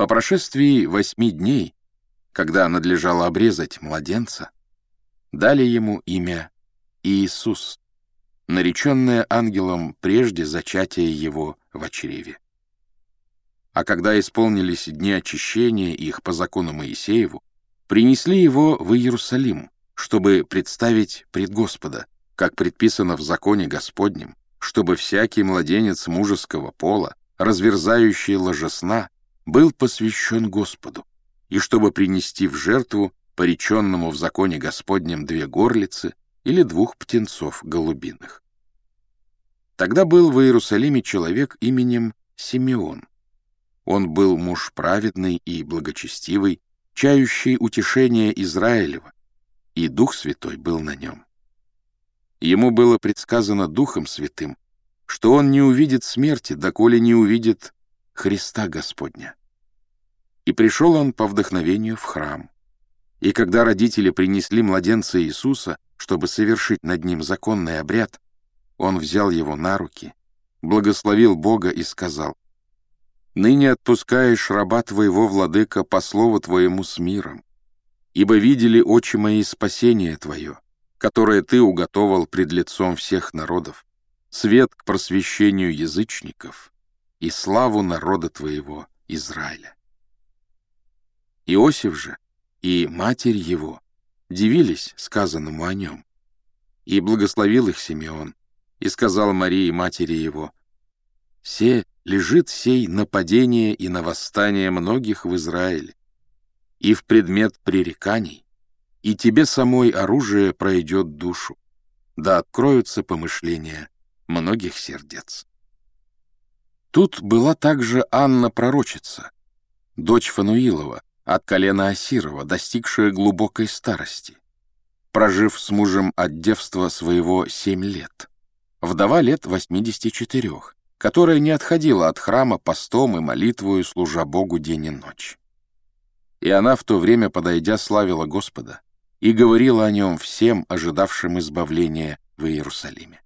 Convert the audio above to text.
По прошествии восьми дней, когда надлежало обрезать младенца, дали ему имя Иисус, нареченное ангелом прежде зачатия его в чреве. А когда исполнились дни очищения их по закону Моисееву, принесли его в Иерусалим, чтобы представить пред Господа, как предписано в законе Господнем, чтобы всякий младенец мужеского пола, разверзающий ложесна, был посвящен Господу, и чтобы принести в жертву пореченному в законе Господнем две горлицы или двух птенцов голубиных. Тогда был в Иерусалиме человек именем Симеон. Он был муж праведный и благочестивый, чающий утешение Израилева, и Дух Святой был на нем. Ему было предсказано Духом Святым, что он не увидит смерти, доколе не увидит Христа Господня. И пришел он по вдохновению в храм. И когда родители принесли младенца Иисуса, чтобы совершить над ним законный обряд, он взял его на руки, благословил Бога и сказал, «Ныне отпускаешь раба твоего, владыка, по слову твоему с миром, ибо видели очи мои спасение твое, которое ты уготовал пред лицом всех народов, свет к просвещению язычников и славу народа твоего Израиля». Иосиф же и матерь его дивились сказанному о нем. И благословил их Симеон, и сказал Марии, матери его, «Се лежит сей нападение и на восстание многих в Израиле, и в предмет пререканий, и тебе самой оружие пройдет душу, да откроются помышления многих сердец». Тут была также Анна-пророчица, дочь Фануилова, от колена Асирова, достигшая глубокой старости, прожив с мужем от девства своего семь лет. Вдова лет 84, которая не отходила от храма постом и молитвою, служа Богу день и ночь. И она в то время, подойдя, славила Господа и говорила о нем всем, ожидавшим избавления в Иерусалиме.